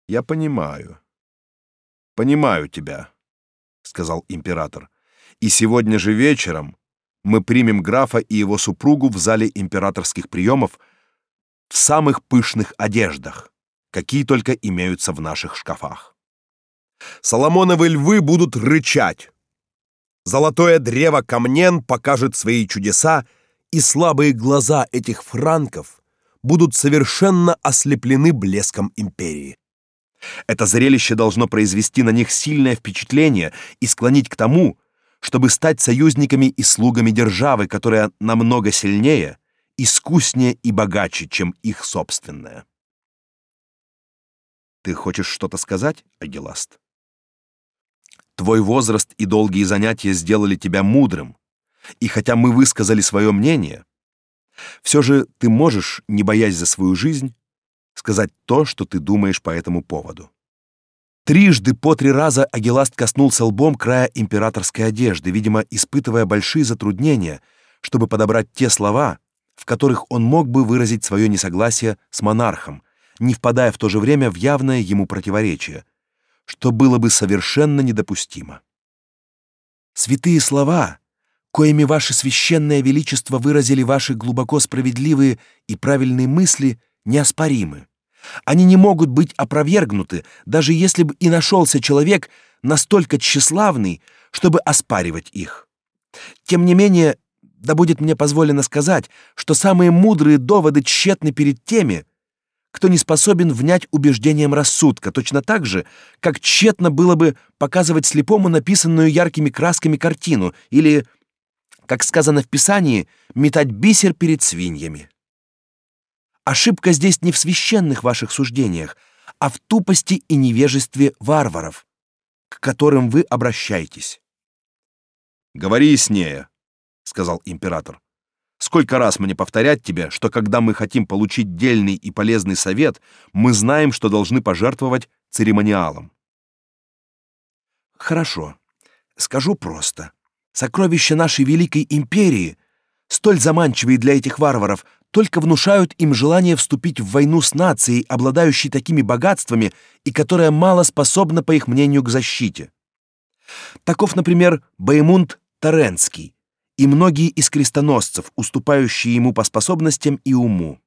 Я понимаю. Понимаю тебя, сказал император. И сегодня же вечером мы примем графа и его супругу в зале императорских приемов в самых пышных одеждах, какие только имеются в наших шкафах. Соломоновы львы будут рычать. Золотое древо камнен покажет свои чудеса, и слабые глаза этих франков будут совершенно ослеплены блеском империи. Это зрелище должно произвести на них сильное впечатление и склонить к тому, чтобы стать союзниками и слугами державы, которая намного сильнее, искуснее и богаче, чем их собственная. Ты хочешь что-то сказать, Агиласт? Твой возраст и долгие занятия сделали тебя мудрым, и хотя мы высказали свое мнение, все же ты можешь, не боясь за свою жизнь, сказать то, что ты думаешь по этому поводу. Трижды по три раза Агиласт коснулся лбом края императорской одежды, видимо, испытывая большие затруднения, чтобы подобрать те слова, в которых он мог бы выразить свое несогласие с монархом, не впадая в то же время в явное ему противоречие, что было бы совершенно недопустимо. Святые слова, коими ваше священное величество выразили ваши глубоко справедливые и правильные мысли, неоспоримы. Они не могут быть опровергнуты, даже если бы и нашелся человек настолько тщеславный, чтобы оспаривать их. Тем не менее, да будет мне позволено сказать, что самые мудрые доводы тщетны перед теми, кто не способен внять убеждениям рассудка, точно так же, как тщетно было бы показывать слепому написанную яркими красками картину или, как сказано в Писании, метать бисер перед свиньями. Ошибка здесь не в священных ваших суждениях, а в тупости и невежестве варваров, к которым вы обращаетесь. Говори яснее, сказал император. Сколько раз мне повторять тебе, что когда мы хотим получить дельный и полезный совет, мы знаем, что должны пожертвовать церемониалом. Хорошо. Скажу просто. Сокровища нашей великой империи, столь заманчивые для этих варваров, только внушают им желание вступить в войну с нацией, обладающей такими богатствами и которая мало способна, по их мнению, к защите. Таков, например, Баймунд Таренский и многие из крестоносцев, уступающие ему по способностям и уму.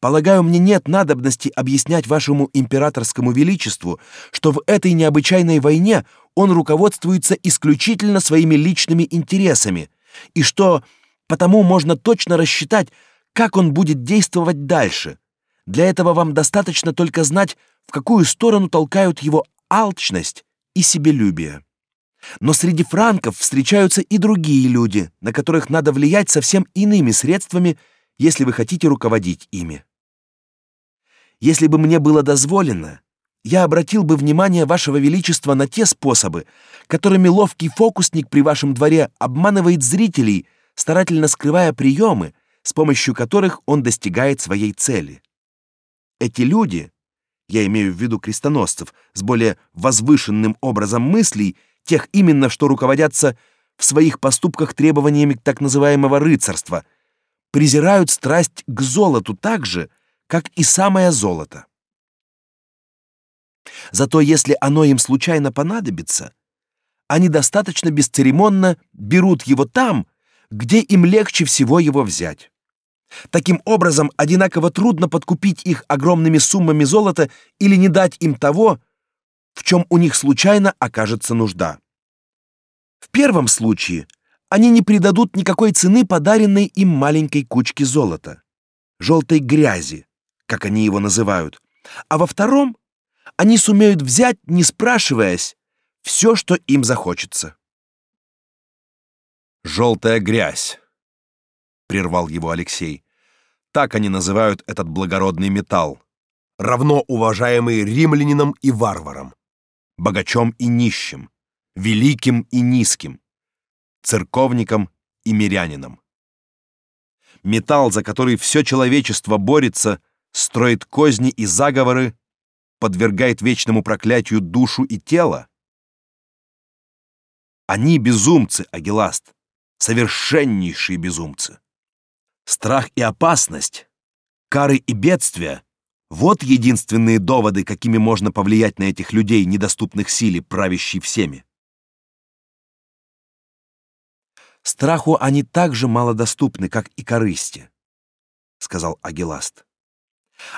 Полагаю, мне нет надобности объяснять вашему императорскому величеству, что в этой необычайной войне он руководствуется исключительно своими личными интересами, и что потому можно точно рассчитать, как он будет действовать дальше. Для этого вам достаточно только знать, в какую сторону толкают его алчность и себелюбие. Но среди франков встречаются и другие люди, на которых надо влиять совсем иными средствами, если вы хотите руководить ими. Если бы мне было дозволено, я обратил бы внимание вашего величества на те способы, которыми ловкий фокусник при вашем дворе обманывает зрителей, старательно скрывая приемы, с помощью которых он достигает своей цели. Эти люди, я имею в виду крестоносцев с более возвышенным образом мыслей, тех именно, что руководятся в своих поступках требованиями так называемого рыцарства, презирают страсть к золоту так же, как и самое золото. Зато если оно им случайно понадобится, они достаточно бесцеремонно берут его там, где им легче всего его взять. Таким образом, одинаково трудно подкупить их огромными суммами золота или не дать им того, в чем у них случайно окажется нужда. В первом случае они не придадут никакой цены подаренной им маленькой кучке золота, желтой грязи, как они его называют, а во втором они сумеют взять, не спрашиваясь, все, что им захочется. Желтая грязь, прервал его Алексей. Так они называют этот благородный металл, равно уважаемый римлянином и варваром, богачом и нищим, великим и низким, церковником и мирянином. Металл, за который все человечество борется, строит козни и заговоры, подвергает вечному проклятию душу и тело. Они безумцы, Агиласт, совершеннейшие безумцы. Страх и опасность, кары и бедствия — вот единственные доводы, какими можно повлиять на этих людей, недоступных силе, правящей всеми. Страху они так же малодоступны, как и корысти, сказал Агиласт.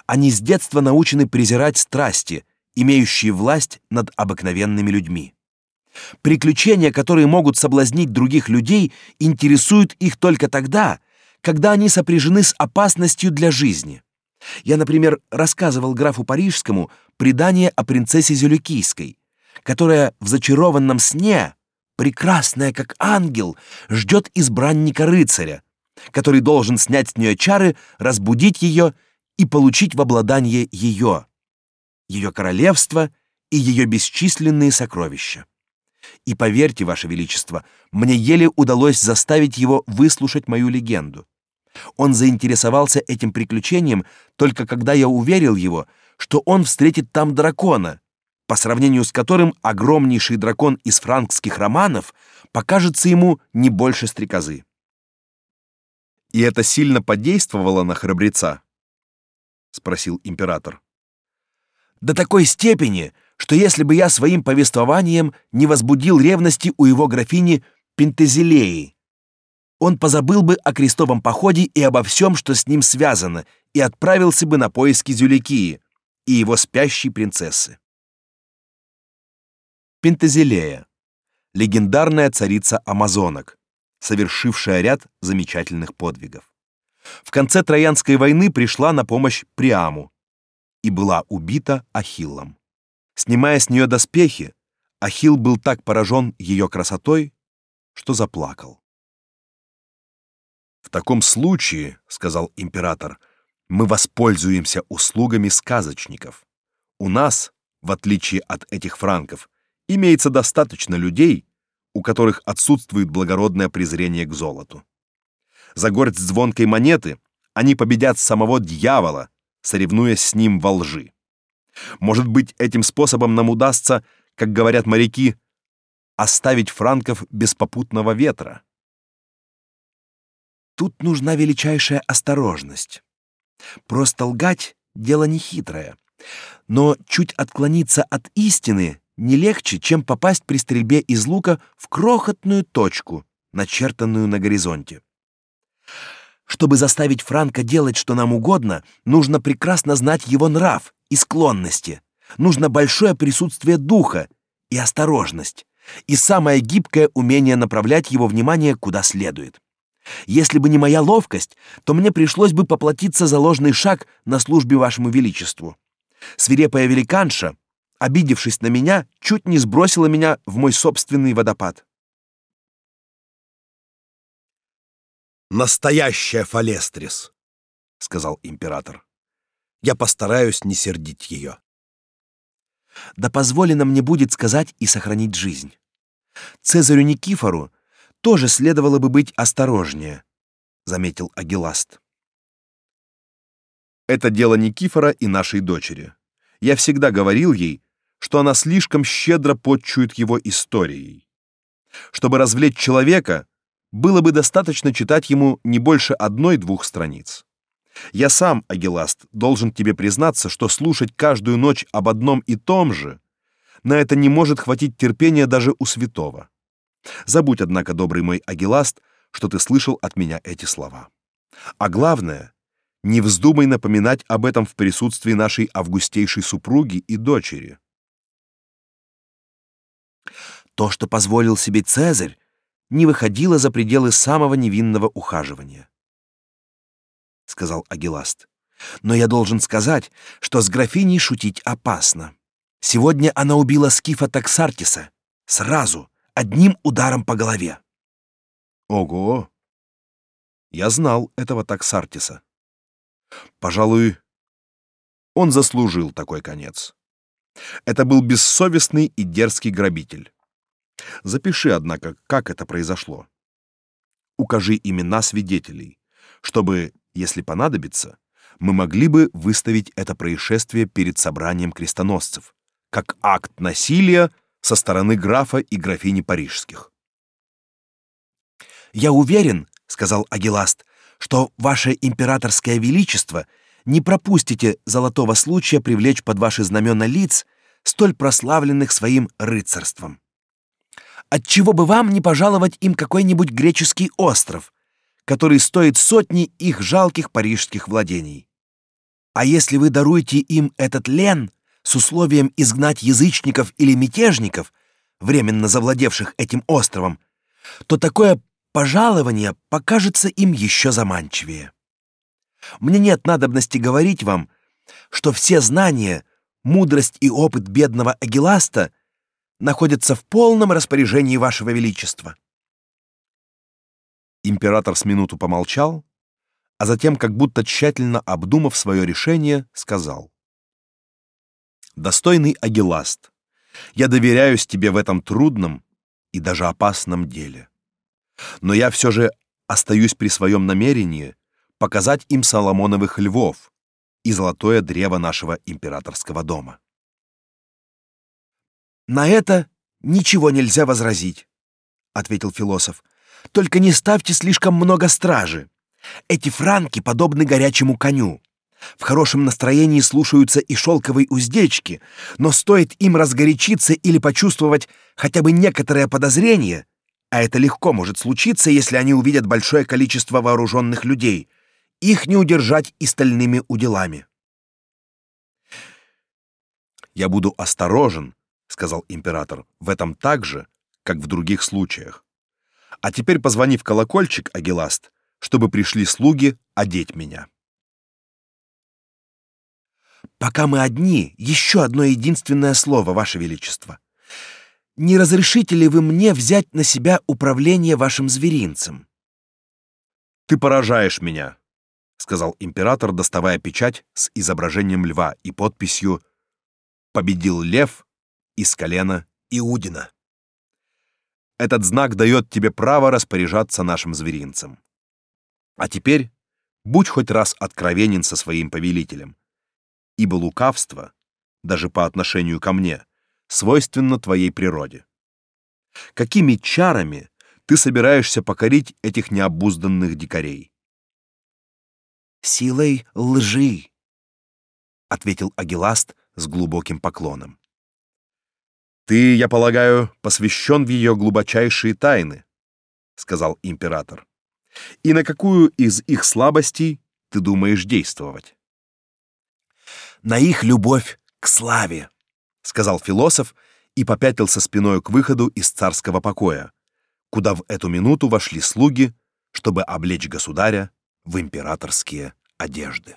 Они с детства научены презирать страсти, имеющие власть над обыкновенными людьми. Приключения, которые могут соблазнить других людей, интересуют их только тогда, когда они сопряжены с опасностью для жизни. Я, например, рассказывал графу Парижскому предание о принцессе Зюликийской, которая в зачарованном сне, прекрасная как ангел, ждет избранника рыцаря, который должен снять с нее чары, разбудить ее и получить в обладание ее, ее королевство и ее бесчисленные сокровища. И поверьте, ваше величество, мне еле удалось заставить его выслушать мою легенду. Он заинтересовался этим приключением только когда я уверил его, что он встретит там дракона, по сравнению с которым огромнейший дракон из франкских романов покажется ему не больше стрекозы. И это сильно подействовало на храбреца спросил император. До такой степени, что если бы я своим повествованием не возбудил ревности у его графини Пентезилеи, он позабыл бы о крестовом походе и обо всем, что с ним связано, и отправился бы на поиски Зюликии и его спящей принцессы. Пентезилея легендарная царица амазонок, совершившая ряд замечательных подвигов в конце Троянской войны пришла на помощь Приаму и была убита Ахиллом. Снимая с нее доспехи, Ахилл был так поражен ее красотой, что заплакал. В таком случае, сказал император, мы воспользуемся услугами сказочников. У нас, в отличие от этих франков, имеется достаточно людей, у которых отсутствует благородное презрение к золоту. За горсть звонкой монеты они победят самого дьявола, соревнуясь с ним во лжи. Может быть, этим способом нам удастся, как говорят моряки, оставить франков без попутного ветра. Тут нужна величайшая осторожность. Просто лгать дело нехитрое, но чуть отклониться от истины не легче, чем попасть при стрельбе из лука в крохотную точку, начертанную на горизонте. Чтобы заставить Франка делать, что нам угодно, нужно прекрасно знать его нрав и склонности. Нужно большое присутствие духа и осторожность, и самое гибкое умение направлять его внимание куда следует. Если бы не моя ловкость, то мне пришлось бы поплатиться за ложный шаг на службе вашему величеству. Свирепая великанша, обидевшись на меня, чуть не сбросила меня в мой собственный водопад. Настоящая Фалестрис, сказал император. Я постараюсь не сердить ее. Да позволено мне будет сказать и сохранить жизнь. Цезарю Никифору тоже следовало бы быть осторожнее, заметил Агиласт. Это дело Никифора и нашей дочери. Я всегда говорил ей, что она слишком щедро подчует его историей. Чтобы развлечь человека, было бы достаточно читать ему не больше одной-двух страниц. Я сам, Агиласт, должен тебе признаться, что слушать каждую ночь об одном и том же, на это не может хватить терпения даже у святого. Забудь, однако, добрый мой Агиласт, что ты слышал от меня эти слова. А главное, не вздумай напоминать об этом в присутствии нашей августейшей супруги и дочери. То, что позволил себе Цезарь, не выходило за пределы самого невинного ухаживания, сказал Агиласт. Но я должен сказать, что с графиней шутить опасно. Сегодня она убила скифа Таксартиса сразу, одним ударом по голове. Ого. Я знал этого Таксартиса. Пожалуй, он заслужил такой конец. Это был бессовестный и дерзкий грабитель. Запиши, однако, как это произошло. Укажи имена свидетелей, чтобы, если понадобится, мы могли бы выставить это происшествие перед собранием крестоносцев, как акт насилия со стороны графа и графини парижских. Я уверен, сказал Агиласт, что ваше императорское величество не пропустите золотого случая привлечь под ваши знамена лиц, столь прославленных своим рыцарством. Отчего бы вам не пожаловать им какой-нибудь греческий остров, который стоит сотни их жалких парижских владений? А если вы даруете им этот лен с условием изгнать язычников или мятежников, временно завладевших этим островом, то такое пожалование покажется им еще заманчивее. Мне нет надобности говорить вам, что все знания, мудрость и опыт бедного Агиласта находятся в полном распоряжении вашего величества. Император с минуту помолчал, а затем, как будто тщательно обдумав свое решение, сказал: "Достойный Агиласт, я доверяюсь тебе в этом трудном и даже опасном деле. Но я все же остаюсь при своем намерении показать им Соломоновых львов и золотое древо нашего императорского дома. На это ничего нельзя возразить, ответил философ. Только не ставьте слишком много стражи. Эти франки подобны горячему коню. В хорошем настроении слушаются и шелковой уздечки, но стоит им разгорячиться или почувствовать хотя бы некоторое подозрение, а это легко может случиться, если они увидят большое количество вооруженных людей, их не удержать и стальными уделами. Я буду осторожен сказал император. В этом так же, как в других случаях. А теперь позвони в колокольчик, Агиласт, чтобы пришли слуги одеть меня. Пока мы одни, еще одно единственное слово, ваше величество. Не разрешите ли вы мне взять на себя управление вашим зверинцем? Ты поражаешь меня, сказал император, доставая печать с изображением льва и подписью Победил лев из колена Иудина. Этот знак дает тебе право распоряжаться нашим зверинцем. А теперь будь хоть раз откровенен со своим повелителем, ибо лукавство, даже по отношению ко мне, свойственно твоей природе. Какими чарами ты собираешься покорить этих необузданных дикарей? Силой лжи, ответил Агиласт с глубоким поклоном. Ты, я полагаю, посвящен в ее глубочайшие тайны, сказал император. И на какую из их слабостей ты думаешь действовать? На их любовь к славе, сказал философ и попятился спиной к выходу из царского покоя, куда в эту минуту вошли слуги, чтобы облечь государя в императорские одежды.